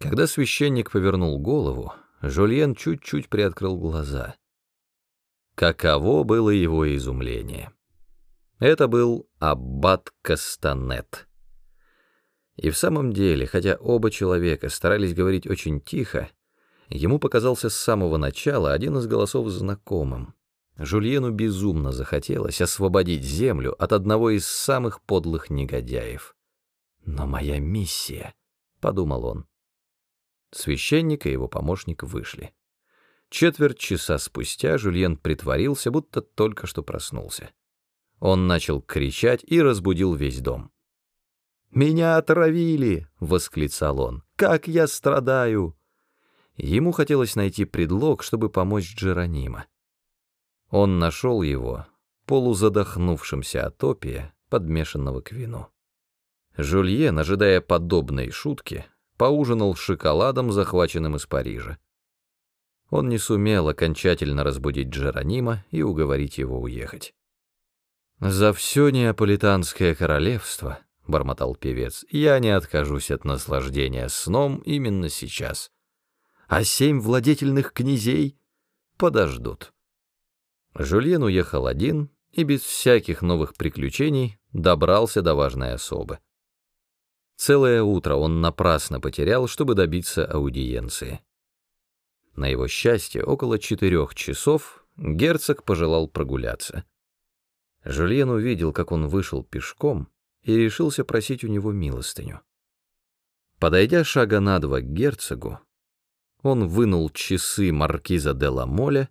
Когда священник повернул голову, Жульен чуть-чуть приоткрыл глаза. Каково было его изумление! Это был аббат Кастанет. И в самом деле, хотя оба человека старались говорить очень тихо, ему показался с самого начала один из голосов знакомым. Жульену безумно захотелось освободить землю от одного из самых подлых негодяев. «Но моя миссия», — подумал он. Священник и его помощник вышли. Четверть часа спустя Жюльен притворился, будто только что проснулся. Он начал кричать и разбудил весь дом. «Меня отравили!» — восклицал он. «Как я страдаю!» Ему хотелось найти предлог, чтобы помочь Джеронима. Он нашел его, полузадохнувшимся от опия, подмешанного к вину. Жульен, ожидая подобной шутки, поужинал шоколадом, захваченным из Парижа. Он не сумел окончательно разбудить Джеронима и уговорить его уехать. «За все неаполитанское королевство», — бормотал певец, — «я не откажусь от наслаждения сном именно сейчас. А семь владетельных князей подождут». Жюльен уехал один и без всяких новых приключений добрался до важной особы. Целое утро он напрасно потерял, чтобы добиться аудиенции. На его счастье, около четырех часов герцог пожелал прогуляться. Жюльен увидел, как он вышел пешком, и решился просить у него милостыню. Подойдя шага на два к герцогу, он вынул часы маркиза де ла Моля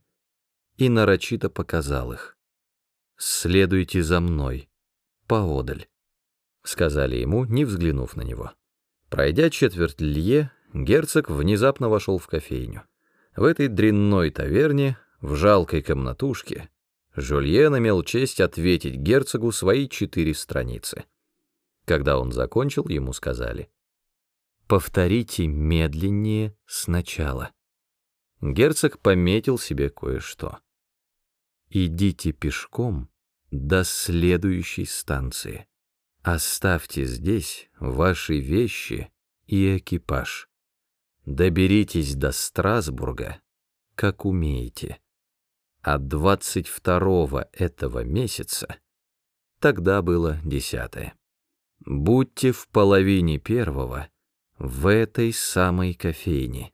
и нарочито показал их. «Следуйте за мной, поодаль». — сказали ему, не взглянув на него. Пройдя четверть лье, герцог внезапно вошел в кофейню. В этой дрянной таверне, в жалкой комнатушке, Жульен имел честь ответить герцогу свои четыре страницы. Когда он закончил, ему сказали, «Повторите медленнее сначала». Герцог пометил себе кое-что. «Идите пешком до следующей станции». Оставьте здесь ваши вещи и экипаж. Доберитесь до Страсбурга, как умеете. А 22 этого месяца, тогда было десятое, будьте в половине первого в этой самой кофейне.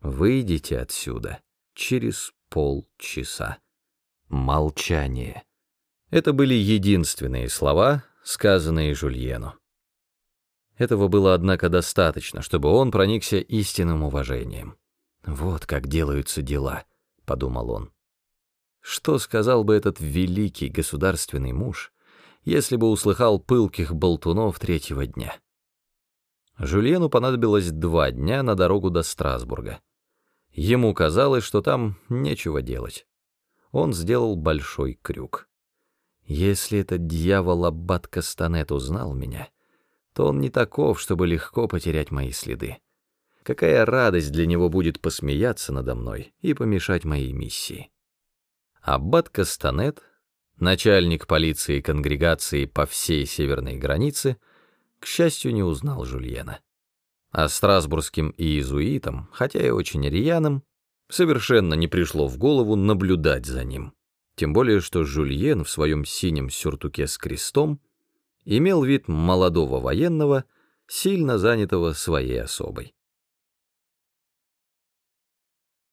Выйдите отсюда через полчаса. Молчание. Это были единственные слова, сказанные Жульену. Этого было, однако, достаточно, чтобы он проникся истинным уважением. «Вот как делаются дела», — подумал он. Что сказал бы этот великий государственный муж, если бы услыхал пылких болтунов третьего дня? Жульену понадобилось два дня на дорогу до Страсбурга. Ему казалось, что там нечего делать. Он сделал большой крюк. Если этот дьявол Аббат Кастанет узнал меня, то он не таков, чтобы легко потерять мои следы. Какая радость для него будет посмеяться надо мной и помешать моей миссии. Аббат Кастанет, начальник полиции конгрегации по всей северной границе, к счастью, не узнал Жульена. А страсбургским иезуитам, хотя и очень рьяным, совершенно не пришло в голову наблюдать за ним. Тем более, что Жульен в своем синем сюртуке с крестом имел вид молодого военного, сильно занятого своей особой.